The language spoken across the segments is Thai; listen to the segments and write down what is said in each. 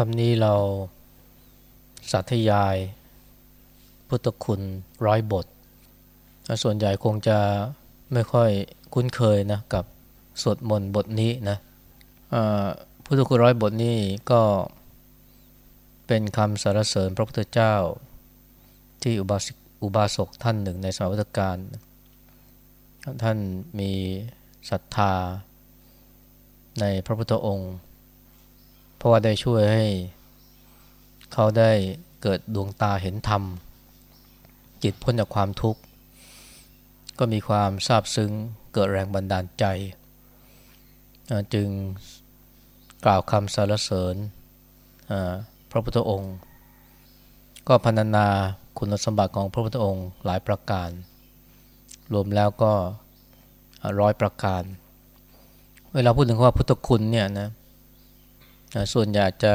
คำนี้เราสาธยาย พุทธคุณร้อยบท ส่วนใหญ่คงจะไม่ค่อยคุ้นเคยนะกับสวดมนต์บทนี้นะพุทธคุณร้อยบทนี้ก็เป็นคำสรรเสริญพระพุทธเจ้าที่อุบาสอุบาสกท่านหนึ่งในสมัยพุทธกาลท่านมีศรัทธาในพระพุทธองค์ เพราะว่าได้ช่วยให้เขาได้เกิดดวงตาเห็นธรรม จิตพ้นจากความทุกข์ ก็มีความซาบซึ้งเกิดแรงบันดาลใจ จึงกล่าวคำสรรเสริญพระพุทธองค์ ก็พรรณนาคุณสมบัติของพระพุทธองค์หลายประการ รวมแล้วก็ร้อยประการ เวลาพูดถึงว่าพุทธคุณเนี่ยนะ ส่วนใหญ่จะ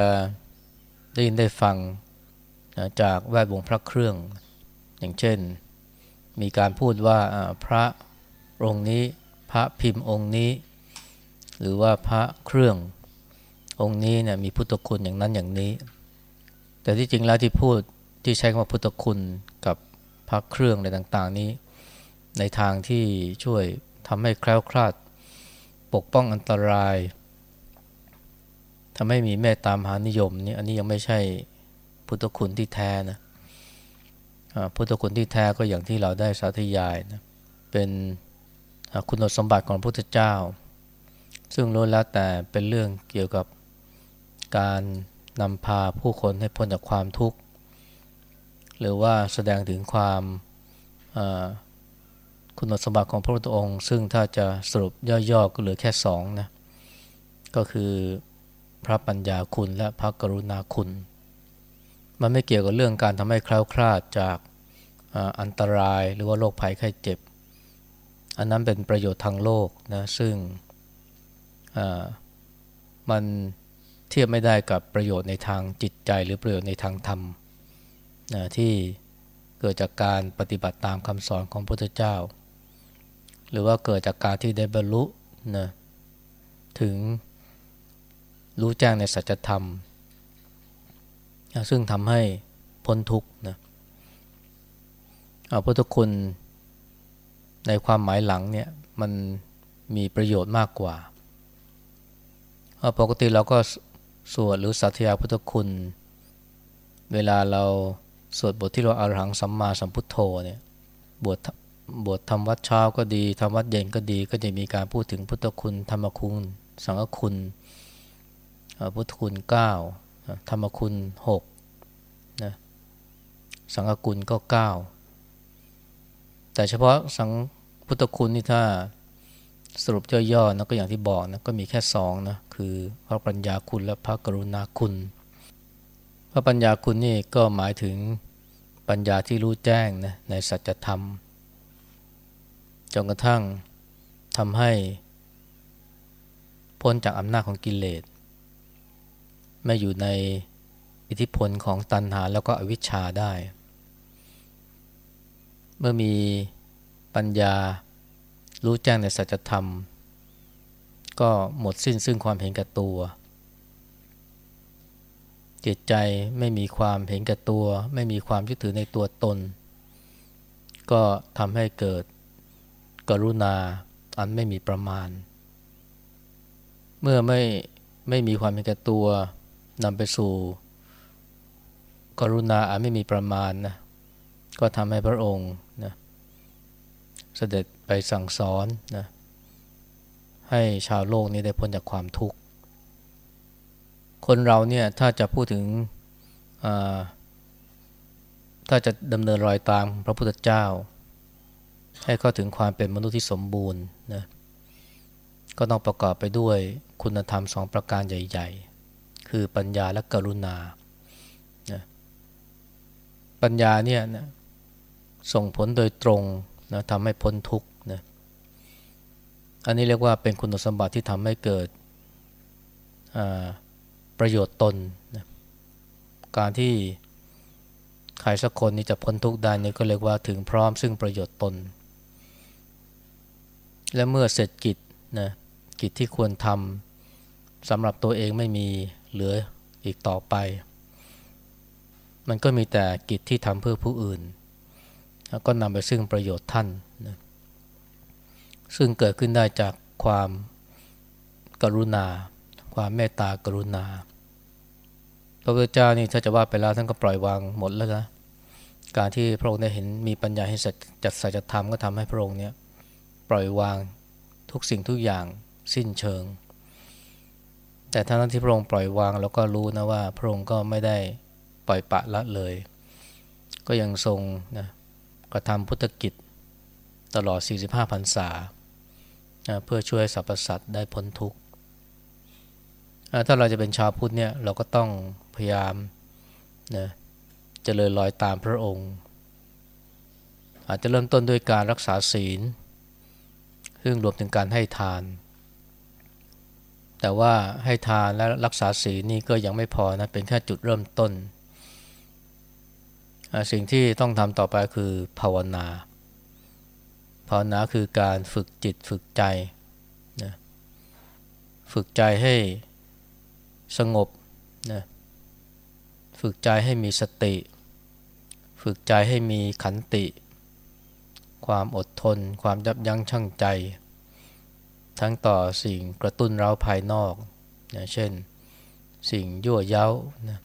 ได้ยินได้ฟังจากแวดวงพระเครื่อง อย่างเช่น มีการพูดว่าพระองค์นี้พระพิมพ์องค์นี้ หรือว่าพระเครื่ององค์นี้เนี่ยมีพุทธคุณอย่างนั้นอย่างนี้ แต่ที่จริงแล้วที่พูดที่ใช้คำว่าพุทธคุณกับพระเครื่องอะไรต่าง ๆ นี้ ในทางที่ช่วยทำให้แคล้วคลาดปกป้องอันตราย ทำให้มีเมตตามหานิยมนี่อันนี้ยังไม่ใช่พุทธคุณที่แท้นะพุทธคุณที่แท้ก็อย่างที่เราได้สาธยายนะเป็นคุณสมบัติของพระพุทธเจ้า ซึ่งรู้แล้วแต่เป็นเรื่องเกี่ยวกับการนำพาผู้คนให้พ้นจากความทุกข์ หรือว่าแสดงถึงความคุณสมบัติของพระพุทธองค์ ซึ่งถ้าจะสรุปย่อๆก็เหลือแค่สองนะก็คือ พระปัญญาคุณและพระกรุณาคุณ มันไม่เกี่ยวกับเรื่องการทำให้คล้าคลาดจากอันตรายหรือว่าโรคภัยไข้เจ็บ อันนั้นเป็นประโยชน์ทางโลกนะซึ่งมันเทียบไม่ได้กับประโยชน์ในทางจิตใจหรือประโยชน์ในทางธรรมนะที่เกิดจากการปฏิบัติตามคำสอนของพระพุทธเจ้า หรือว่าเกิดจากการที่ได้บรรลุนะถึง รู้แจ้งในสัจธรรม ซึ่งทำให้พ้นทุกข์นะพุทธคุณในความหมายหลังเนี่ยมันมีประโยชน์มากกว่าปกติเราก็สวดหรือสัตยาพุทธคุณ เวลาเราสวดบทที่เราอาหังสัมมาสัมพุทโธเนี่ยบทบททำวัดเช้าก็ดีทำวัดเย็นก็ดี ก็จะมีการพูดถึงพุทธคุณ ธรรมคุณ สังฆคุณ พุทธคุณเก้าธรรมคุณหกนะสังฆคุณก็เก้าแต่เฉพาะสังพุทธคุณนี่ถ้าสรุปย่อๆนะก็อย่างที่บอกนะก็มีแค่สองนะคือพระปัญญาคุณและพระกรุณาคุณ พระปัญญาคุณนี่ก็หมายถึงปัญญาที่รู้แจ้งนะในสัจธรรมจนกระทั่งทำให้พ้นจากอำนาจของกิเลส ไม่อยู่ในอิทธิพลของตัณหาแล้วก็อวิชชาได้ เมื่อมีปัญญารู้แจ้งในสัจธรรม ก็หมดสิ้นซึ่งความเห็นแก่ตัว จิตใจไม่มีความเห็นแก่ตัว ไม่มีความยึดถือในตัวตน ก็ทำให้เกิดกรุณาอันไม่มีประมาณ เมื่อไม่ไม่มีความเห็นแก่ตัว นำไปสู่ กรุณาอาจไม่มีประมาณนะก็ทำให้พระองค์นะเสด็จไปสั่งสอนนะให้ชาวโลกนี้ได้พ้นจากความทุกข์ คนเราเนี่ยถ้าจะพูดถึงถ้าจะดำเนินรอยตามพระพุทธเจ้า ให้เข้าถึงความเป็นมนุษย์ที่สมบูรณ์นะก็ต้องประกอบไปด้วยคุณธรรมสองประการใหญ่ ๆ คือปัญญาและกรุณานะปัญญาเนี่ยนะส่งผลโดยตรงนะทำให้พ้นทุกข์นะอันนี้เรียกว่าเป็นคุณสมบัติที่ทำให้เกิดประโยชน์ตนนะการที่ใครสักคนนี้จะพ้นทุกข์ได้นี่ก็เรียกว่าถึงพร้อมซึ่งประโยชน์ตน และเมื่อเสร็จกิจนะกิจที่ควรทำสำหรับตัวเองไม่มี เหลืออีกต่อไป มันก็มีแต่กิจที่ทำเพื่อผู้อื่นแล้วก็นำไปซึ่งประโยชน์ท่านนะซึ่งเกิดขึ้นได้จากความกรุณา ความเมตตากรุณา พระพุทธเจ้านี่ถ้าจะว่าไปแล้วท่านก็ปล่อยวางหมดแล้วนะการที่พระองค์ได้เห็นมีปัญญาเห็นจัดสัจธรรมก็ทำให้พระองค์เนี่ยปล่อยวางทุกสิ่งทุกอย่างสิ้นเชิง แต่ทั้งที่พระองค์ปล่อยวางแล้วก็รู้นะว่าพระองค์ก็ไม่ได้ปล่อยปะละเลย ก็ยังทรงนะกระทำพุทธกิจตลอด 45พรรษา เพื่อช่วยสรรพสัตว์ได้พ้นทุกข์ ถ้าเราจะเป็นชาวพุทธเนี่ยเราก็ต้องพยายามนะเจริญรอยตามพระองค์ อาจจะเริ่มต้นด้วยการรักษาศีล ซึ่งรวมถึงการให้ทาน แต่ว่าให้ทานและรักษาศีลนี่ก็ยังไม่พอนะเป็นแค่จุดเริ่มต้น สิ่งที่ต้องทำต่อไปคือภาวนาภาวนาคือการฝึกจิตฝึกใจนะฝึกใจให้สงบนะฝึกใจให้มีสติ ฝึกใจให้มีขันติ ความอดทน ความยับยั้งชั่งใจ ทั้งต่อสิ่งกระตุ้นเราภายนอกนะเช่นสิ่งยั่วเย้านะ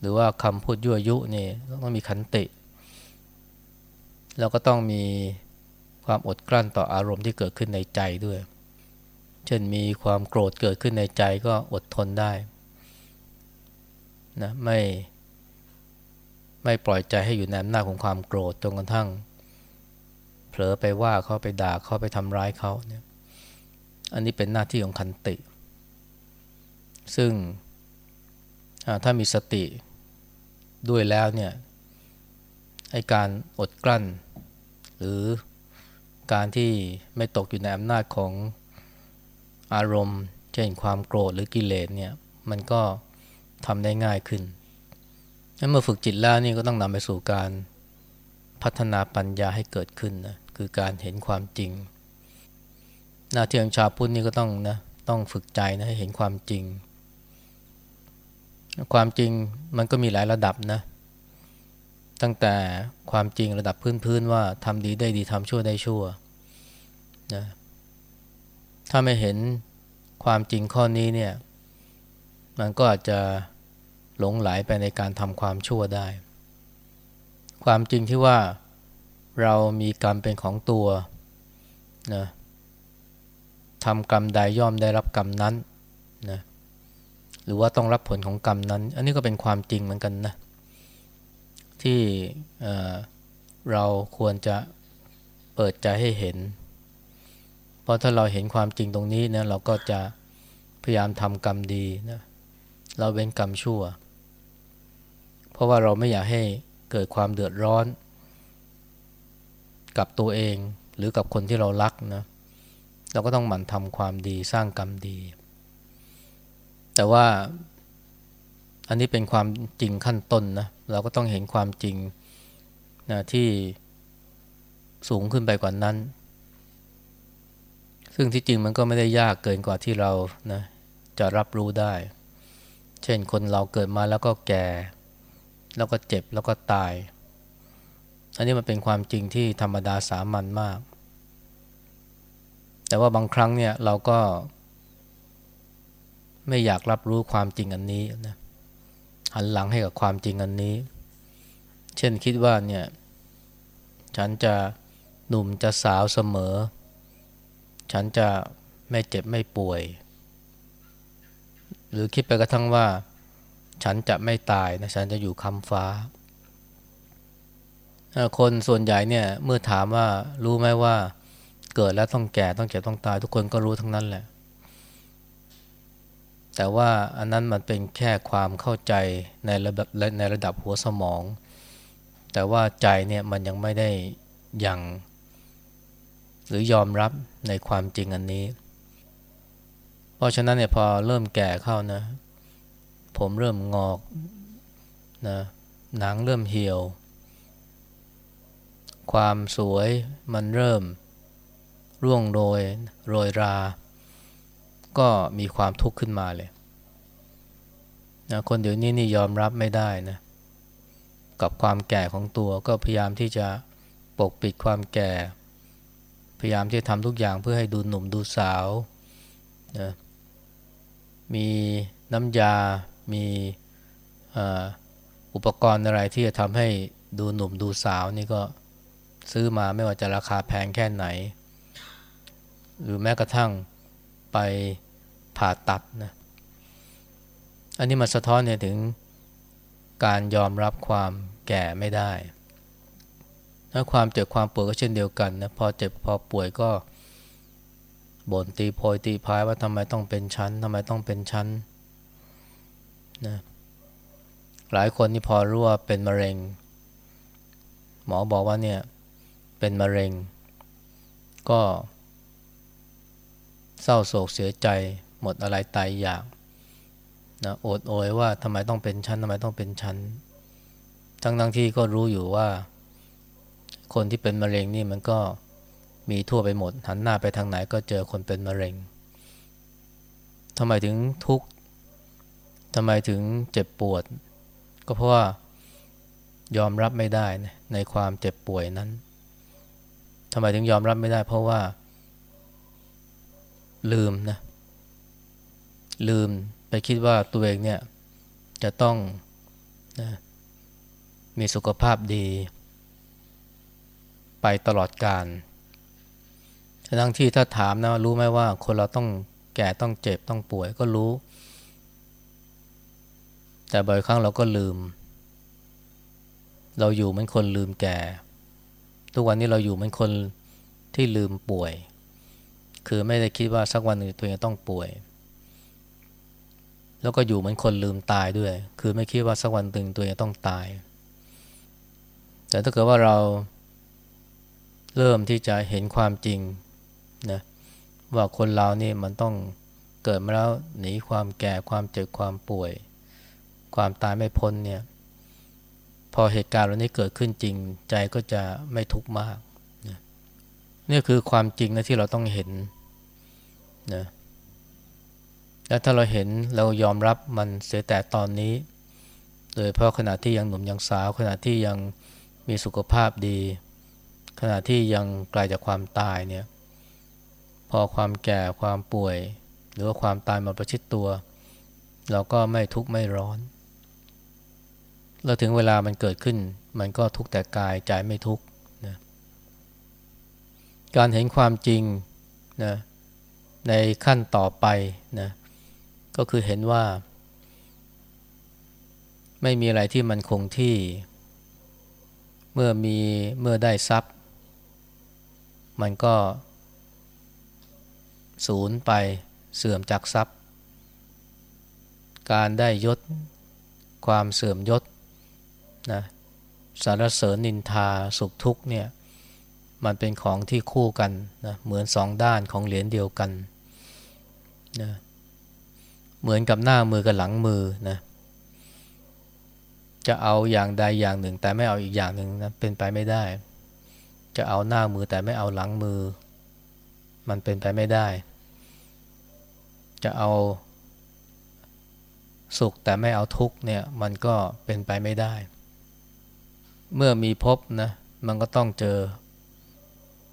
หรือว่าคำพูดยั่วยุนี่ต้องมีขันติ แล้วก็ต้องมีความอดกลั้นต่ออารมณ์ที่เกิดขึ้นในใจด้วย เช่นมีความโกรธเกิดขึ้นในใจก็อดทนได้นะไม่ไม่ปล่อยใจให้อยู่ในอำนาจของความโกรธจนกระทั่ง เผลอไปว่าเขาไปด่าเขาไปทำร้ายเขาเนี่ย อันนี้เป็นหน้าที่ของคันติ ซึ่งถ้ามีสติด้วยแล้วเนี่ยไอการอดกลั้น หรือการที่ไม่ตกอยู่ในอำนาจของอารมณ์ เช่นความโกรธหรือกิเลสเนี่ยมันก็ทำได้ง่ายขึ้นเมื่อฝึกจิตแล้วนี่ก็ต้องนำไปสู่การพัฒนาปัญญาให้เกิดขึ้นนะคือการเห็นความจริง หน้าที่ของชาวพุทธนี่ก็ต้องนะต้องฝึกใจนะให้เห็นความจริง ความจริงมันก็มีหลายระดับนะ ตั้งแต่ความจริงระดับพื้นๆว่าทำดีได้ดีทำชั่วได้ชั่วนะถ้าไม่เห็นความจริงข้อนี้เนี่ย มันก็อาจจะหลงไหลไปในการทำความชั่วได้ ความจริงที่ว่าเรามีกรรมเป็นของตัวนะ ทำกรรมใดย่อมได้รับกรรมนั้นนะหรือว่าต้องรับผลของกรรมนั้น อันนี้ก็เป็นความจริงเหมือนกันนะที่เราควรจะเปิดใจให้เห็น เพราะถ้าเราเห็นความจริงตรงนี้นะเราก็จะพยายามทำกรรมดีนะเราเว้นกรรมชั่ว เพราะว่าเราไม่อยากให้เกิดความเดือดร้อน กับตัวเองหรือกับคนที่เรารักนะเราก็ต้องหมั่นทำความดีสร้างกรรมดี แต่ว่าอันนี้เป็นความจริงขั้นต้นนะเราก็ต้องเห็นความจริงนะที่สูงขึ้นไปกว่านั้น ซึ่งที่จริงมันก็ไม่ได้ยากเกินกว่าที่เรานะจะรับรู้ได้ เช่นคนเราเกิดมาแล้วก็แก่ แล้วก็เจ็บแล้วก็ตาย อันนี้มันเป็นความจริงที่ธรรมดาสามัญมาก แต่ว่าบางครั้งเนี่ยเราก็ ไม่อยากรับรู้ความจริงอันนี้นะหันหลังให้กับความจริงอันนี้ เช่นคิดว่าเนี่ย ฉันจะหนุ่มจะสาวเสมอ ฉันจะไม่เจ็บไม่ป่วย หรือคิดไปกระทั่งว่า ฉันจะไม่ตายนะฉันจะอยู่คำฟ้าคนส่วนใหญ่เนี่ยเมื่อถามว่ารู้ไหมว่า เกิดแล้วต้องแก่ต้องเจ็บต้องตาย ทุกคนก็รู้ทั้งนั้นแหละ แต่ว่าอันนั้นมันเป็นแค่ความเข้าใจในระดับในระดับหัวสมอง แต่ว่าใจเนี่ยมันยังไม่ได้ยังหรือยอมรับในความจริงอันนี้ เพราะฉะนั้นเนี่ยพอเริ่มแก่เข้านะ ผมเริ่มงอกนะหนังเริ่มเหี่ยว ความสวยมันเริ่ม ร่วงโรยโรยรา ก็มีความทุกข์ขึ้นมาเลยนะคนเดี๋ยวนี้นี่ยอมรับไม่ได้นะกับความแก่ของตัวก็พยายามที่จะปกปิดความแก่ พยายามที่จะทำทุกอย่างเพื่อให้ดูหนุ่มดูสาวนะมีน้ำยา มีอุปกรณ์อะไรที่จะทำให้ดูหนุ่มดูสาวนี่ก็ซื้อมาไม่ว่าจะราคาแพงแค่ไหน หรือแม้กระทั่งไปผ่าตัดนะอันนี้มาสะท้อนเนี่ยถึงการยอมรับความแก่ไม่ได้ถ้าความเจ็บความป่วยก็เช่นเดียวกันนะพอเจ็บพอป่วยก็บ่นตีโพยตีพายว่าทำไมต้องเป็นชั้นทำไมต้องเป็นชั้นนะหลายคนนี่พอรู้ว่าเป็นมะเร็ง หมอบอกว่าเนี่ยเป็นมะเร็ง ก็ เศร้าโศกเสียใจหมดอะไรตายอยากนะโอดโอยว่าทำไมต้องเป็นชั้นทำไมต้องเป็นชั้นทั้งทั้งที่ก็รู้อยู่ว่า คนที่เป็นมะเร็งนี่มันก็มีทั่วไปหมด หันหน้าไปทางไหนก็เจอคนเป็นมะเร็งทำไมถึงทุกข์ทำไมถึงเจ็บปวด ก็เพราะว่ายอมรับไม่ได้ในความเจ็บป่วยนั้นทำไมถึงยอมรับไม่ได้ เพราะว่า ลืมนะลืมไปคิดว่าตัวเองเนี่ยจะต้องนะมีสุขภาพดี ไปตลอดกาลทั้งที่ถ้าถามนะรู้ไหมว่า คนเราต้องแก่ต้องเจ็บต้องป่วยก็รู้ แต่บ่อยครั้งเราก็ลืม เราอยู่เหมือนคนลืมแก่ ทุกวันนี้เราอยู่เหมือนคนที่ลืมป่วย คือไม่ได้คิดว่าสักวันหนึ่งตัวเองต้องป่วย แล้วก็อยู่เหมือนคนลืมตายด้วย คือไม่คิดว่าสักวันหนึ่งตัวเองต้องตาย แต่ถ้าเกิดว่าเราเริ่มที่จะเห็นความจริงนะว่าคนเรานี่มันต้องเกิดมาแล้วหนีความแก่ความเจ็บความป่วย ความตายไม่พ้นเนี่ย พอเหตุการณ์เหล่านี้เกิดขึ้นจริง ใจก็จะไม่ทุกข์มากนี่คือความจริงนะที่เราต้องเห็น นะแล้วถ้าเราเห็นเรายอมรับมันเสียแต่ตอนนี้ โดยเพราะขณะที่ยังหนุ่มยังสาว ขณะที่ยังมีสุขภาพดี ขณะที่ยังไกลจากความตายเนี่ยพอความแก่ความป่วย หรือว่าความตายมาประชิดตัว เราก็ไม่ทุกข์ไม่ร้อนแล้วถึงเวลามันเกิดขึ้น มันก็ทุกข์แต่กายใจไม่ทุกข์นะการเห็นความจริงนะ ในขั้นต่อไปนะก็คือเห็นว่า ไม่มีอะไรที่มันคงที่ เมื่อมีเมื่อได้ทรัพย์ มันก็สูญไปเสื่อมจากทรัพย์ การได้ยศความเสื่อมยศนะสารเสริญนินทาสุขทุกเนี่ย มันเป็นของที่คู่กันนะเหมือนสองด้านของเหรียญเดียวกัน นะเหมือนกับหน้ามือกับหลังมือนะจะเอาอย่างใดอย่างหนึ่ง แต่ไม่เอาอีกอย่างหนึ่งนะเป็นไปไม่ได้ จะเอาหน้ามือแต่ไม่เอาหลังมือ มันเป็นไปไม่ได้ จะเอาสุขแต่ไม่เอาทุกเนี่ยมันก็เป็นไปไม่ได้ เมื่อมีพบนะมันก็ต้องเจอ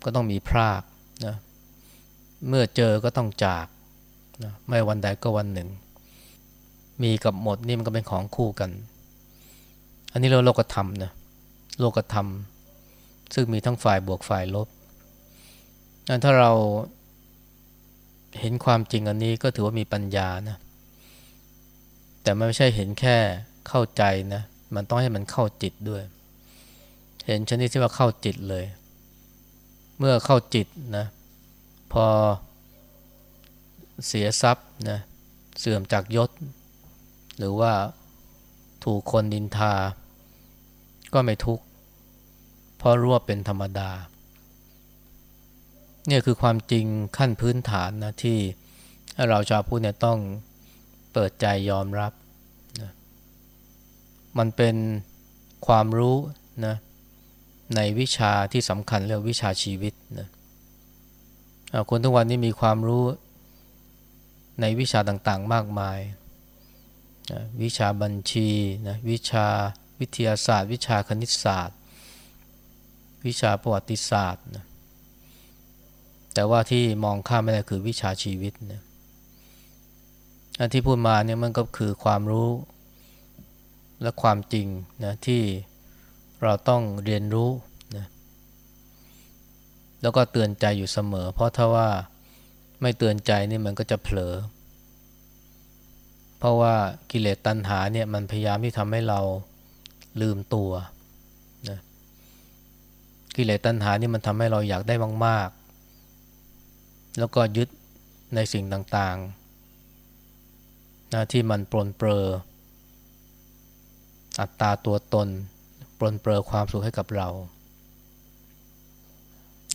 ก็ต้องมีพรากนะเมื่อเจอก็ต้องจาก นะไม่วันใดก็วันหนึ่ง มีกับหมดนี่มันก็เป็นของคู่กัน อันนี้เราโลกธรรมนะโลกธรรม ซึ่งมีทั้งฝ่ายบวกฝ่ายลบนั้นถ้าเราเห็นความจริงอันนี้ก็ถือว่ามีปัญญานะแต่ไม่ใช่เห็นแค่เข้าใจนะมันต้องให้มันเข้าจิตด้วย เห็นชนิดที่ว่าเข้าจิตเลย เมื่อเข้าจิตนะพอ เสียทรัพย์นะเสื่อมจากยศ หรือว่าถูกคนดินทา ก็ไม่ทุกข์เพราะรู้ว่าเป็นธรรมดา เนี่ยคือความจริงขั้นพื้นฐานนะที่เราชาวพุทธเนี่ยต้องเปิดใจยอมรับนะมันเป็นความรู้นะในวิชาที่สำคัญเรียกวิชาชีวิตนะคนทุกวันนี้มีความรู้ ในวิชาต่างๆมากมายนะวิชาบัญชีนะวิชาวิทยาศาสตร์ วิชาคณิตศาสตร์ วิชาประวัติศาสตร์นะแต่ว่าที่มองข้ามไม่ได้คือวิชาชีวิตนะอันที่พูดมาเนี่ยมันก็คือความรู้และความจริงนะที่เราต้องเรียนรู้นะแล้วก็เตือนใจอยู่เสมอ เพราะถ้าว่า ไม่เตือนใจนี่มันก็จะเผลอ เพราะว่ากิเลสตัณหาเนี่ยมันพยายามที่ทำให้เราลืมตัวนะกิเลสตัณหานี่มันทำให้เราอยากได้มากๆ แล้วก็ยึดในสิ่งต่างๆนะที่มันปลนเปลออัตตาตัวตน ปลนเปลอความสุขให้กับเรา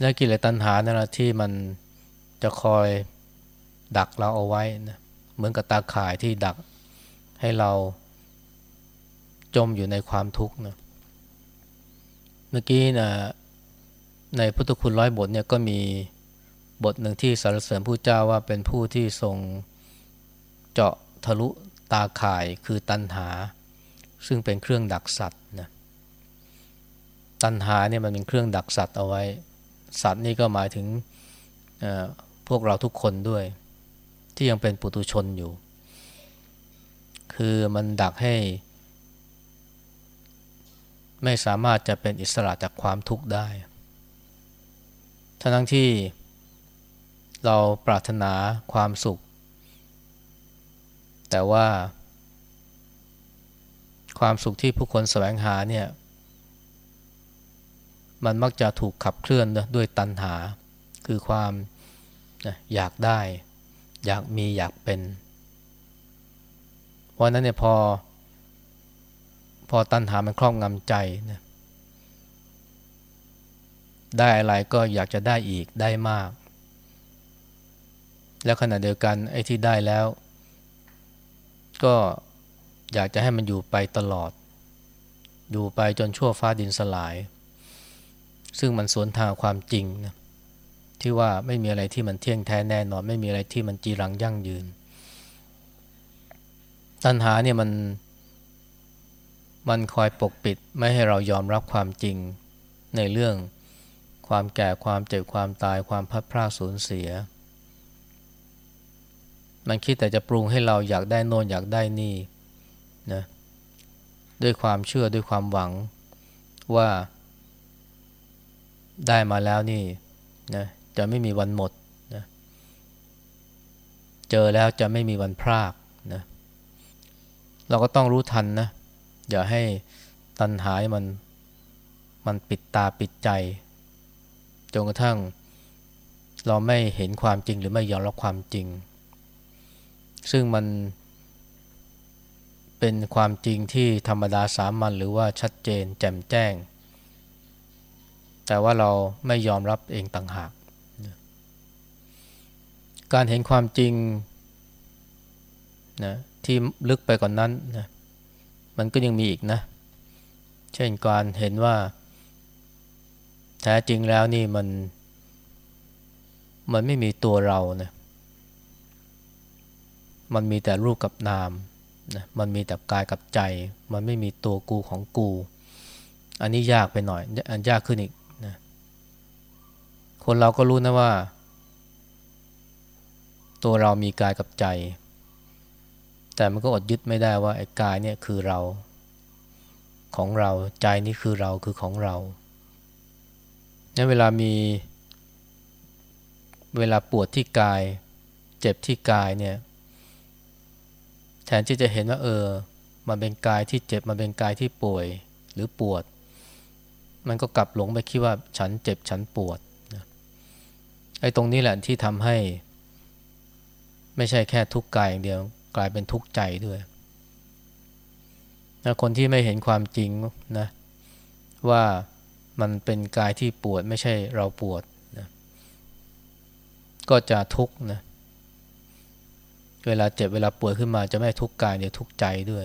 และกิเลสตัณหานั่นแหละที่มัน จะคอยดักเราเอาไว้นะเหมือนกับตาข่ายที่ดักให้เราจมอยู่ในความทุกข์นะเมื่อกี้นะในพุทธคุณร้อยบทเนี่ยก็มีบทหนึ่งที่สรรเสริญผู้เจ้าว่าเป็นผู้ที่ทรงเจาะทะลุตาข่ายคือตัณหา ซึ่งเป็นเครื่องดักสัตว์นะตัณหาเนี่ยมันเป็นเครื่องดักสัตว์เอาไว้ สัตว์นี่ก็หมายถึง พวกเราทุกคนด้วย ที่ยังเป็นปุตุชนอยู่ คือมันดักให้ ไม่สามารถจะเป็นอิสระจากความทุกข์ได้ ทั้งที่เราปรารถนาความสุข แต่ว่า ความสุขที่ผู้คนแสวงหาเนี่ย มันมักจะถูกขับเคลื่อนด้วยตัณหา คือความ อยากได้ อยากมีอยากเป็น เพราะนั้นเนี่ยพอ พอตัณหามันครอบงำใจนะได้อะไรก็อยากจะได้อีกได้มาก แล้วขณะเดียวกันไอ้ที่ได้แล้ว ก็อยากจะให้มันอยู่ไปตลอด อยู่ไปจนชั่วฟ้าดินสลาย ซึ่งมันสวนทางความจริงนะ ที่ว่าไม่มีอะไรที่มันเที่ยงแท้แน่นอน ไม่มีอะไรที่มันจีรังยั่งยืน ตัณหาเนี่ยมัน มันคอยปกปิดไม่ให้เรายอมรับความจริงในเรื่องความแก่ความเจ็บความตายความพัดพลาดสูญเสีย มันคิดแต่จะปรุงให้เราอยากได้โน่นอยากได้นี่นะด้วยความเชื่อด้วยความหวังว่าได้มาแล้วนี่นะ จะไม่มีวันหมดนะเจอแล้วจะไม่มีวันพรากนะเราก็ต้องรู้ทันนะอย่าให้ตัณหายมันมันปิดตาปิดใจจนกระทั่ง เราไม่เห็นความจริงหรือไม่ยอมรับความจริง ซึ่งมันเป็นความจริงที่ธรรมดาสามัญหรือว่าชัดเจนแจ่มแจ้ง แต่ว่าเราไม่ยอมรับเองต่างหาก การเห็นความจริงนะที่ลึกไปกว่านนั้นนะมันก็ยังมีอีกนะ เช่นการเห็นว่า แท้จริงแล้วนี่มัน มันไม่มีตัวเรานะมันมีแต่รูปกับนามนะมันมีแต่กายกับใจ มันไม่มีตัวกูของกู อันนี้ยากไปหน่อย อันยากขึ้นอีกนะคนเราก็รู้นะว่า ตัวเรามีกายกับใจ แต่มันก็อดยึดไม่ได้ว่าไอ้กายเนี่ยคือเราของเราใจนี่คือเราคือของเราเนี่ยเวลามีเวลาปวดที่กาย เจ็บที่กายเนี่ยแทนที่จะเห็นว่าเออ มันเป็นกายที่เจ็บมันเป็นกายที่ป่วยหรือปวด มันก็กลับหลงไปคิดว่าฉันเจ็บฉันปวดไอ้ตรงนี้แหละที่ทำให้ ไม่ใช่แค่ทุกข์กายอย่างเดียว กลายเป็นทุกข์ใจด้วยนะคนที่ไม่เห็นความจริงนะว่ามันเป็นกายที่ปวดไม่ใช่เราปวดนะก็จะทุกข์นะเวลาเจ็บเวลาปวยขึ้นมาจะไม่ทุกข์กายเนี่ยทุกข์ใจด้วย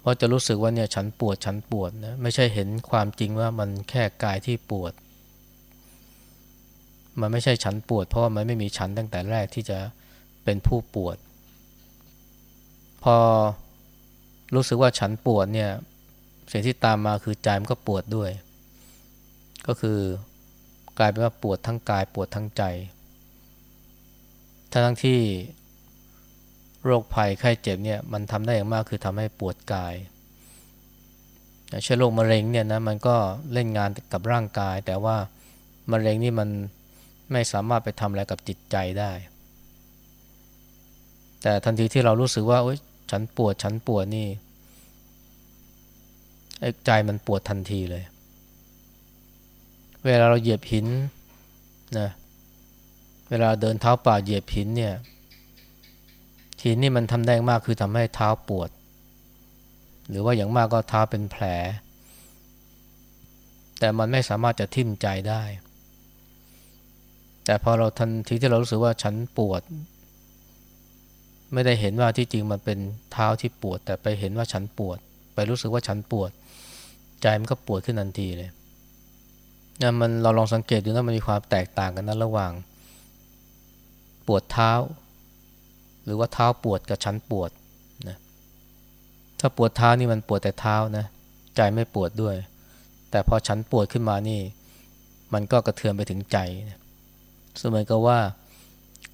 เพราะจะรู้สึกว่าเนี่ยฉันปวดฉันปวดนะไม่ใช่เห็นความจริงว่ามันแค่กายที่ปวด มันไม่ใช่ฉันปวด เพราะว่ามันไม่มีฉันตั้งแต่แรกที่จะเป็นผู้ปวด พอรู้สึกว่าฉันปวดเนี่ยสิ่งที่ตามมาคือใจมันก็ปวดด้วย ก็คือกลายเป็นว่าปวดทั้งกายปวดทั้งใจทั้งที่โรคภัยไข้เจ็บเนี่ยมันทำได้อย่างมากคือทำให้ปวดกายเชื้อโรคมะเร็งเนี่ยนะมันก็เล่นงานกับร่างกาย แต่ว่ามะเร็งนี่มัน ไม่สามารถไปทำอะไรกับจิตใจได้ แต่ทันทีที่เรารู้สึกว่าโอ๊ยฉันปวดฉันปวดนี่ใจมันปวดทันทีเลย เวลาเราเหยียบหินนะเวลาเดินเท้าป่าเหยียบหินเนี่ยหินนี่มันทำได้มากคือทำให้เท้าปวด หรือว่าอย่างมากก็เท้าเป็นแผล แต่มันไม่สามารถจะทิ่มใจได้ แต่พอเราทันทีที่เรารู้สึกว่าฉันปวด ไม่ได้เห็นว่าที่จริงมันเป็นเท้าที่ปวด แต่ไปเห็นว่าฉันปวด ไปรู้สึกว่าฉันปวด ใจมันก็ปวดขึ้นทันทีเลยนะมันเราลองสังเกตดูนะมันมีความแตกต่างกันนะระหว่าง ปวดเท้า หรือว่าเท้าปวดกับชั้นปวดนะถ้าปวดเท้านี่มันปวดแต่เท้านะใจไม่ปวดด้วย แต่พอชั้นปวดขึ้นมานี่ มันก็กระเทือนไปถึงใจนะ สมัยก็ว่า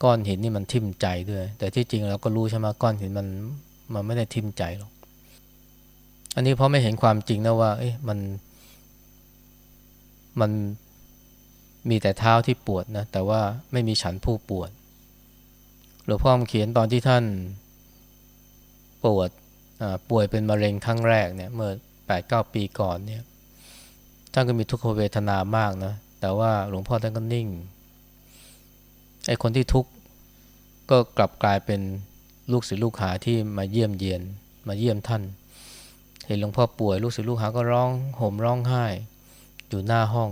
ก้อนหินนี่มันทิ่มใจด้วย แต่ที่จริงเราก็รู้ใช่ไหมก้อนหินมันมันไม่ได้ทิ่มใจหรอก อันนี้เพราะไม่เห็นความจริงนะว่า เอ๊ะมัน มันมีแต่เท้าที่ปวดนะ แต่ว่าไม่มีฉันผู้ปวดหลวงพ่อเขียนตอนที่ท่านปวดป่วยเป็นมะเร็งครั้งแรกเนี่ยเมื่อแปดเก้าปีก่อนเนี่ยท่านก็มีทุกขเวทนามากนะ แต่ว่าหลวงพ่อท่านก็นิ่ง ไอ้คนที่ทุกข์ก็กลับกลายเป็นลูกศิษย์ลูกหาที่มาเยี่ยมเยียน มาเยี่ยมท่าน เห็นหลวงพ่อป่วยลูกศิษย์ลูกหาก็ร้องห่มร้องไห้ อยู่หน้าห้อง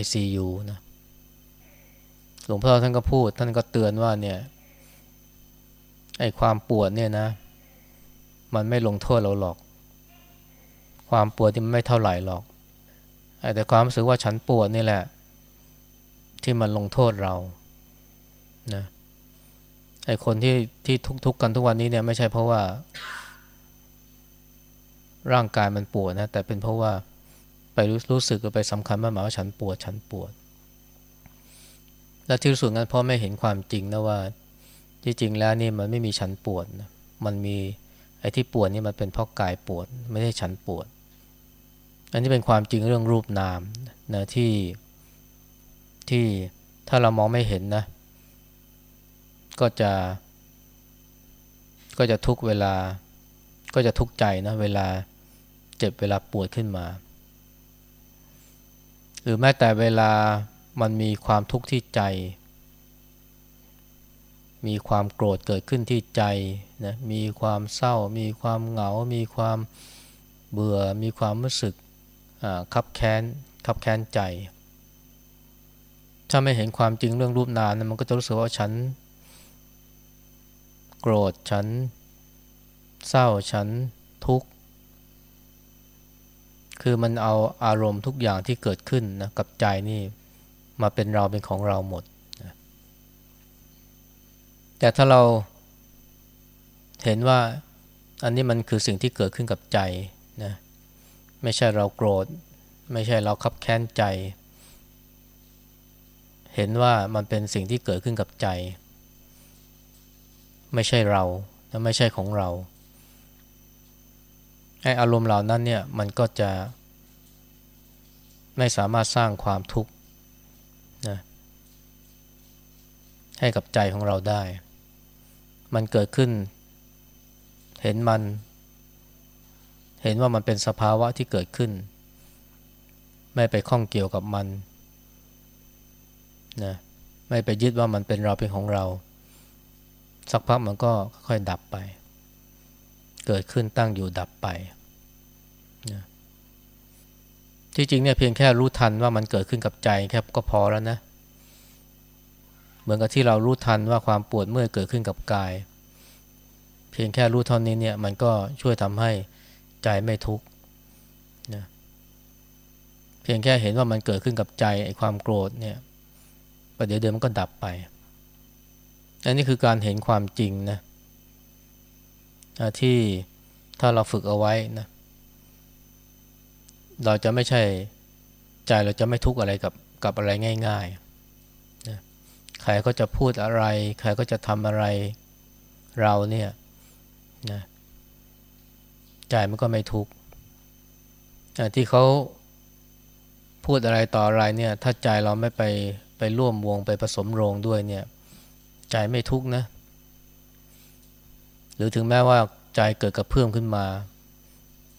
ICU นะหลวงพ่อท่านก็พูด ท่านก็เตือนว่าเนี่ยไอ้ความปวดเนี่ยนะ มันไม่ลงโทษเราหรอก ความปวดที่มันไม่เท่าไหร่หรอกแต่ความรู้สึกว่าฉันปวดนี่แหละ ที่มันลงโทษเรา นะไอคนที่ที่ทุกข์กันทุกวันนี้เนี่ยไม่ใช่เพราะว่า ร่างกายมันปวดนะ แต่เป็นเพราะว่าไปรู้รู้สึกไปสำคัญมากหมายว่าฉันปวดฉันปวด และที่สุดนั้นพ่อไม่เห็นความจริงนะว่าที่จริงแล้วนี่มันไม่มีฉันปวดนะมันมีไอ้ที่ปวดนี่มันเป็นเพราะกายปวด ไม่ได้ฉันปวด อันนี้เป็นความจริงเรื่องรูปนามนะที่ที่ถ้าเรามองไม่เห็นนะ ก็จะ ก็จะทุกเวลา ก็จะทุกใจนะ เวลาเจ็บเวลาปวดขึ้นมา หรือแม้แต่เวลามันมีความทุกข์ที่ใจ มีความโกรธเกิดขึ้นที่ใจนะมีความเศร้า มีความเหงา มีความเบื่อ มีความรู้สึกคับแค้นคับแค้นใจ ถ้าไม่เห็นความจริงเรื่องรูปนามนะมันก็จะรู้สึกว่าฉัน โกรธฉัน เศร้าฉัน ทุกข์ คือมันเอาอารมณ์ทุกอย่างที่เกิดขึ้นนะกับใจนี่มาเป็นเราเป็นของเราหมด แต่ถ้าเราเห็นว่าอันนี้มันคือสิ่งที่เกิดขึ้นกับใจนะไม่ใช่เราโกรธ ไม่ใช่เราขับแค้นใจ เห็นว่ามันเป็นสิ่งที่เกิดขึ้นกับใจ ไม่ใช่เราและไม่ใช่ของเราไออารมณ์เหล่านั้นเนี่ยมันก็จะ ไม่สามารถสร้างความทุกข์นะให้กับใจของเราได้ มันเกิดขึ้น เห็นมัน เห็นว่ามันเป็นสภาวะที่เกิดขึ้น ไม่ไปข้องเกี่ยวกับมันนะไม่ไปยึดว่ามันเป็นเราเป็นของเรา สักพักมันก็ค่อยดับไป เกิดขึ้นตั้งอยู่ดับไปนะที่จริงเนี่ยเพียงแค่รู้ทันว่ามันเกิดขึ้นกับใจแค่ก็พอแล้วนะ เหมือนกับที่เรารู้ทันว่าความปวดเมื่อยเกิดขึ้นกับกาย เพียงแค่รู้เท่านี้เนี่ยมันก็ช่วยทำให้ใจไม่ทุกข์นะเพียงแค่เห็นว่ามันเกิดขึ้นกับใจไอ้ความโกรธเนี่ยประเดี๋ยวเดียวมันก็ดับไป อันนี้คือการเห็นความจริงนะที่ถ้าเราฝึกเอาไว้นะเราจะไม่ใช่ใจเราจะไม่ทุกข์อะไรกับกับอะไรง่ายๆนะใครก็จะพูดอะไร ใครก็จะทำอะไรเราเนี่ยนะใจมันก็ไม่ทุกข์ที่เขาพูดอะไรต่ออะไรเนี่ย ถ้าใจเราไม่ไปไปร่วมวงไปผสมโรงด้วยเนี่ย ใจไม่ทุกข์นะ หรือถึงแม้ว่าใจเกิดกระเพื่อมขึ้นมา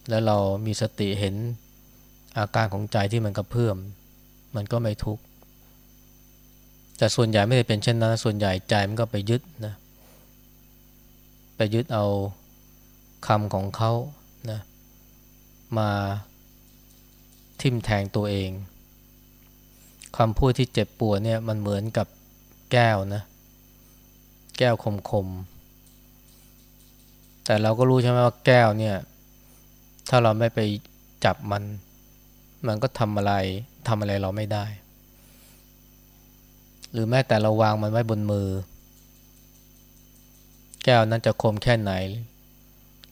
แล้วเรามีสติเห็นอาการของใจที่มันกระเพื่อม มันก็ไม่ทุกข์แต่ส่วนใหญ่ไม่ได้เป็นเช่นนั้น ส่วนใหญ่ใจมันก็ไปยึดนะ ไปยึดเอาคำของเขานะมาทิ่มแทงตัวเองคำพูดที่เจ็บปวดเนี่ยมันเหมือนกับแก้วนะ แก้วคมคมแต่เราก็รู้ใช่ไหมว่าแก้วเนี่ย ถ้าเราไม่ไปจับมัน มันก็ทำอะไรทำอะไรเราไม่ได้ หรือแม้แต่เราวางมันไว้บนมือ แก้วนั้นจะคมแค่ไหน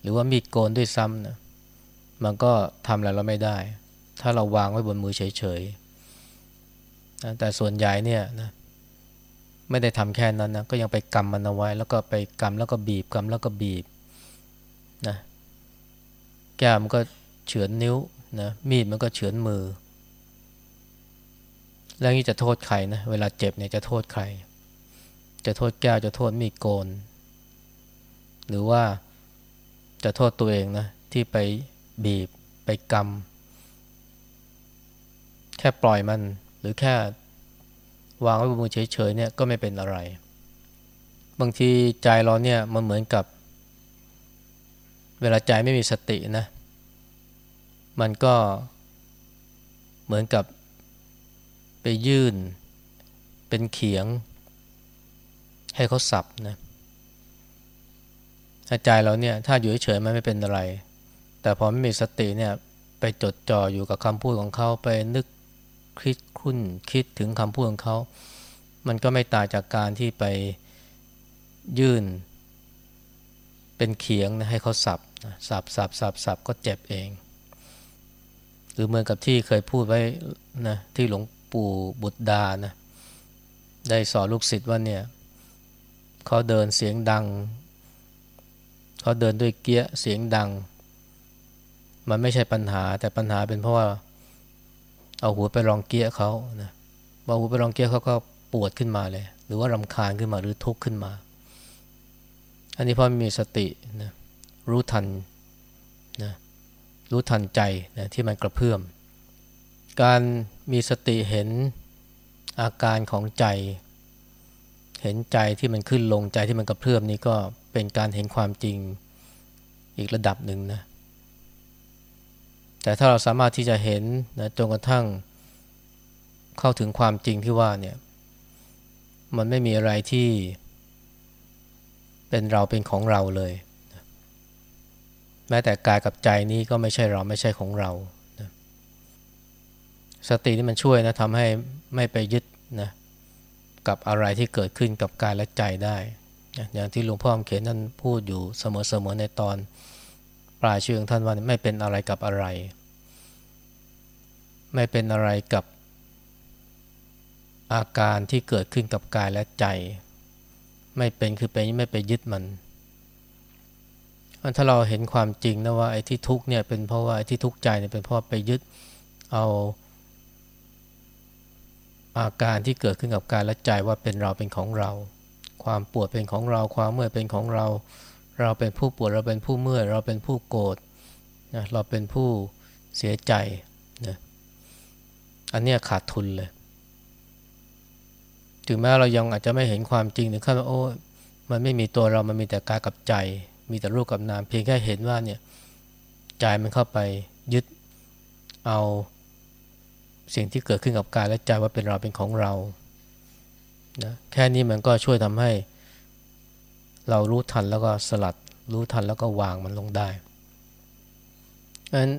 หรือว่ามีดโกนด้วยซ้ำนะมันก็ทำอะไรเราไม่ได้ ถ้าเราวางไว้บนมือเฉยๆแต่ส่วนใหญ่เนี่ยนะ ไม่ได้ทำแค่นั้นนะก็ยังไปกำมันเอาไว้ แล้วก็ไปกำแล้วก็บีบกำแล้วก็บีบนะแก้มก็เฉือนนิ้วนะมีดมันก็เฉือนมือ แล้วนี่จะโทษใครนะเวลาเจ็บเนี่ยจะโทษใคร จะโทษแก้วจะโทษมีดโกน หรือว่าจะโทษตัวเองนะที่ไปบีบไปกำแค่ปล่อยมันหรือแค่ วางไว้บนมือเฉยๆเนี่ยก็ไม่เป็นอะไร บางทีใจเราเนี่ยมันเหมือนกับ เวลาใจไม่มีสตินะ มันก็เหมือนกับไปยื่น เป็นเขียง ให้เขาสับนะใจเราเนี่ยถ้าอยู่เฉยๆมันไม่เป็นอะไร แต่พอไม่มีสติเนี่ยไปจดจ่ออยู่กับคำพูดของเขาไปนึก คิดคุ้นคิดถึงคำพูดของเขา มันก็ไม่ตางจากการที่ไปยื่น เป็นเขียงนะให้เขาสับสับสับสับสับก็เจ็บเอง หรือเหมือนกับที่เคยพูดไว้นะที่หลวงปู่บุตรดานะได้สอนลูกศิษย์ว่าเนี่ยเขาเดินเสียงดังเขาเดินด้วยเกี้ยเสียงดัง มันไม่ใช่ปัญหาแต่ปัญหาเป็นเพราะว่า เอาหัวไปรองเกี้ยเขานะเอาหัวไปรองเกี้ยเขาก็ปวดขึ้นมาเลย หรือว่ารำคาญขึ้นมาหรือทุกข์ขึ้นมา อันนี้เพราะมีสตินะรู้ทันนะรู้ทันใจนะที่มันกระเพื่อม การมีสติเห็นอาการของใจ เห็นใจที่มันขึ้นลงใจที่มันกระเพื่อมนี่ก็เป็นการเห็นความจริงอีกระดับหนึ่งนะ แต่ถ้าเราสามารถที่จะเห็นนะจนกระทั่งเข้าถึงความจริงที่ว่าเนี่ย มันไม่มีอะไรที่เป็นเราเป็นของเราเลย แม้แต่กายกับใจนี้ก็ไม่ใช่เราไม่ใช่ของเรานะสตินี่มันช่วยนะทำให้ไม่ไปยึดนะกับอะไรที่เกิดขึ้นกับกายและใจได้ อย่างที่หลวงพ่อเขียนนั่นพูดอยู่เสมอๆในตอน ลายชื่อของท่านว่าไม่เป็นอะไรกับอะไร ไม่เป็นอะไรกับอาการที่เกิดขึ้นกับกายและใจ ไม่เป็นคือเป็นไม่ไปยึดมันถ้าเราเห็นความจริงนะว่าไอ้ที่ทุกเนี่ยเป็นเพราะว่าไอ้ที่ทุกใจเนี่ยเป็นเพราะไปยึดเอาอาการที่เกิดขึ้นกับกายและใจว่าเป็นเราเป็นของเรา ความปวดเป็นของเรา ความเมื่อยเป็นของเรา เราเป็นผู้ปวดเราเป็นผู้เมื่อยเราเป็นผู้โกรธนะเราเป็นผู้เสียใจนะอันนี้ขาดทุนเลย ถึงแม้เรายังอาจจะไม่เห็นความจริงถึงขั้นว่าโอ้มันไม่มีตัวเรามันมีแต่กายกับใจ มีแต่รูปกับนามเพียงแค่เห็นว่าเนี่ยใจมันเข้าไปยึดเอาสิ่งที่เกิดขึ้นกับกายและใจว่าเป็นเราเป็นของเรานะแค่นี้มันก็ช่วยทำให้ เรารู้ทันแล้วก็สลัด รู้ทันแล้วก็วางมันลงได้ดังนั้น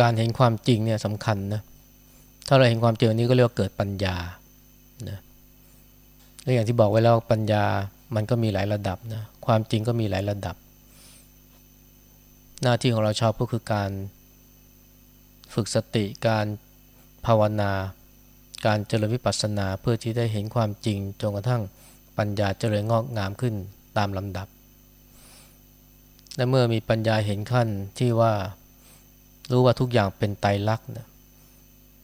การเห็นความจริงเนี่ยสำคัญนะถ้าเราเห็นความจริงนี้ก็เรียกว่าเกิดปัญญานะและอย่างที่บอกไว้แล้วปัญญามันก็มีหลายระดับนะความจริงก็มีหลายระดับ หน้าที่ของเราชอบก็คือการฝึกสติการภาวนา การเจริญวิปัสสนาเพื่อที่ได้เห็นความจริงจนกระทั่ง ปัญญาเจริญงอกงามขึ้นตามลำดับ และเมื่อมีปัญญาเห็นขั้นที่ว่ารู้ว่าทุกอย่างเป็นไตรลักษณ์นะ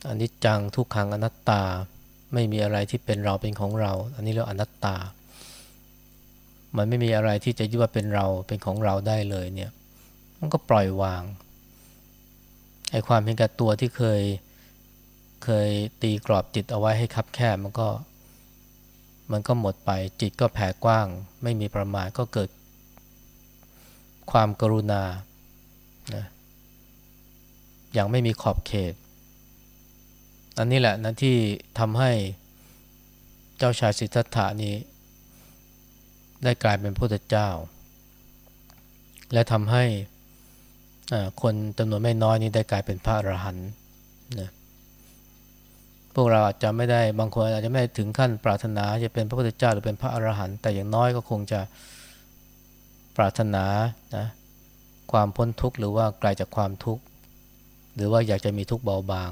อนิจจังทุกขังอนัตตาไม่มีอะไรที่เป็นเราเป็นของเรา อันนี้เรียกอนัตตา มันไม่มีอะไรที่จะยึดว่าเป็นเราเป็นของเราได้เลยเนี่ยมันก็ปล่อยวางไอ้ความเห็นแก่ตัวที่เคยเคยตีกรอบจิตเอาไว้ให้คับแคบมันก็ มันก็หมดไปจิตก็แผ่กว้าง ไม่มีประมาณก็เกิด ความกรุณานะอย่างไม่มีขอบเขต อันนี้แหละนะที่ทำให้เจ้าชายสิทธัตถานี้ ได้กลายเป็นพระพุทธเจ้า และทำให้คนจำนวนไม่น้อยนี้ได้กลายเป็นพระอรหันต์นะ พวกเราอาจจะไม่ได้บางคนอาจจะไม่ถึงขั้นปรารถนาจะเป็นพระพุทธเจ้าหรือเป็นพระอรหันต์แต่อย่างน้อยก็คงจะปรารถนานะความพ้นทุกข์หรือว่าไกลาจากความทุกข์หรือว่าอยากจะมีทุกข์เบาบาง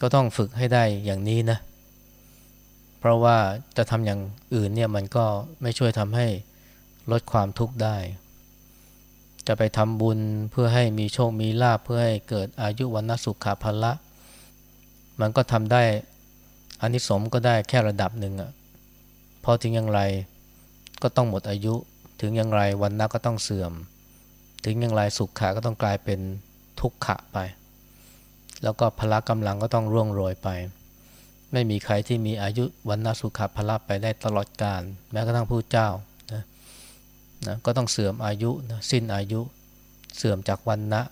ก็ต้องฝึกให้ได้อย่างนี้นะ เพราะว่าจะทำอย่างอื่นเนี่ยมันก็ไม่ช่วยทำให้ลดความทุกข์ได้ จะไปทำบุญเพื่อให้มีโชคมีลาภเพื่อให้เกิดอายุวันนสุขภละ มันก็ทำได้อานิสงส์ก็ได้แค่ระดับหนึ่งอะ่ะพอถึงอย่างไรก็ต้องหมดอายุ ถึงอย่างไรวันนัก็ต้องเสื่อม ถึงอย่างไรสุขขาก็ต้องกลายเป็นทุกขะไป แล้วก็พละกำลังก็ต้องร่วงโรยไป ไม่มีใครที่มีอายุวันนาสุขะพละไปได้ตลอดกาลแม้กระทั่งผู้เจ้านะนะก็ต้องเสื่อมอายุนะสิ้นอายุ เสื่อมจากวันนะ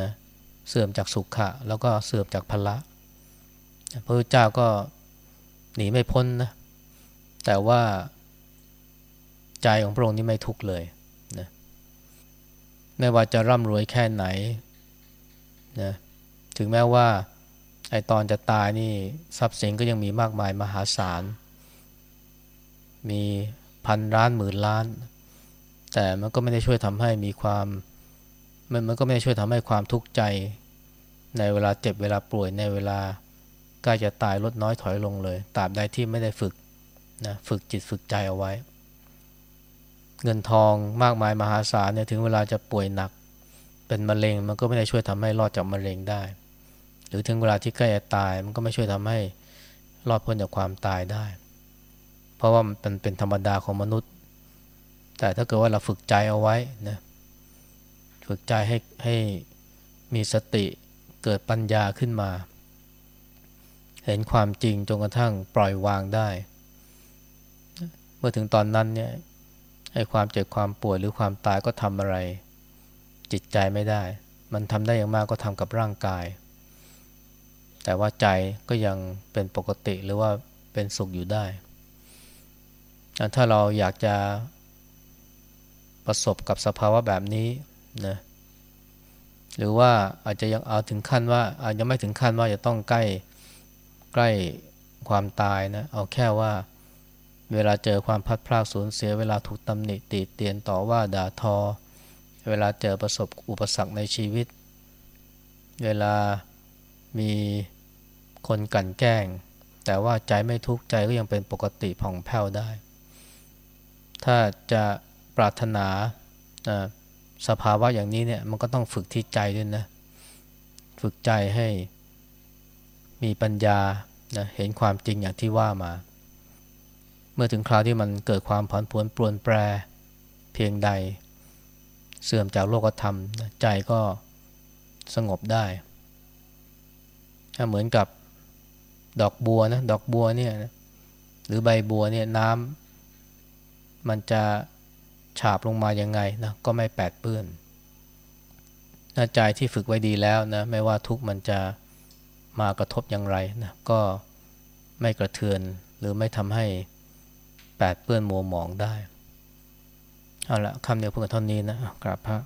นะเสื่อมจากสุขะแล้วก็เสื่อมจากพละ พระพุทธเจ้าก็หนีไม่พ้นนะแต่ว่าใจของพระองค์นี่ไม่ทุกข์เลยนะไม่ว่าจะร่ำรวยแค่ไหนนะถึงแม้ว่าไอตอนจะตายนี่ทรัพย์สินก็ยังมีมากมายมหาศาล มีพันล้านหมื่นล้าน แต่มันก็ไม่ได้ช่วยทำให้มีความมันมันก็ไม่ได้ช่วยทำให้ความทุกข์ใจ ในเวลาเจ็บเวลาป่วยในเวลา กล้จะตายลดน้อยถอยลงเลยตราบใดที่ไม่ได้ฝึกนะฝึกจิตฝึกใจเอาไว้ เงินทองมากมายมหาศาลเนี่ยถึงเวลาจะป่วยหนัก เป็นมะเร็งมันก็ไม่ได้ช่วยทำให้รอดจากมะเร็งได้ หรือถึงเวลาที่ใกล้จะตายมันก็ไม่ช่วยทำให้รอดพ้นจากความตายได้ เพราะว่ามันเป็นธรรมดาของมนุษย์ แต่ถ้าเกิดว่าเราฝึกใจเอาไว้นะฝึกใจให้ให้มีสติเกิดปัญญาขึ้นมา เห็นความจริงจนกระทั่งปล่อยวางได้ เมื่อถึงตอนนั้นเนี่ยให้ความเจ็บความป่วยหรือความตายก็ทำอะไร จิตใจไม่ได้ มันทำได้อย่างมากก็ทำกับร่างกาย แต่ว่าใจก็ยังเป็นปกติหรือว่าเป็นสุขอยู่ได้ ถ้าเราอยากจะประสบกับสภาวะแบบนี้นะหรือว่าอาจจะยังเอาถึงขั้นว่าอาจจะไม่ถึงขั้นว่าจะต้องใกล้ ใกล้ความตายนะเอาแค่ว่าเวลาเจอความพัดพลาดสูญเสีย เวลาถูกตำหนิตีเตียนต่อว่าด่าทอ เวลาเจอประสบอุปสรรคในชีวิต เวลามีคนกลั่นแกล้ง แต่ว่าใจไม่ทุกข์ใจก็ยังเป็นปกติผ่องแผ้วได้ ถ้าจะปรารถนาสภาวะอย่างนี้เนี่ยมันก็ต้องฝึกที่ใจด้วยนะ ฝึกใจให้ มีปัญญานะเห็นความจริงอย่างที่ว่ามา เมื่อถึงคราวที่มันเกิดความผันผวนปรวนแปรเพียงใด เสื่อมจากโลกธรรม ใจก็สงบได้เหมือนกับดอกบัวนะดอกบัวเนี่ยหรือใบบัวเนี่ยน้ำมันจะฉาบลงมายังไงนะก็ไม่แปดเปื้อนน้าใจที่ฝึกไว้ดีแล้วนะไม่ว่าทุกมันจะ มากระทบอย่างไรนะก็ไม่กระเทือนหรือไม่ทำให้แปดเปื้อนมัวหมองได้ เอาละคำเดียวเพื่อเท่านี้นะกราบพระ